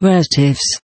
relatives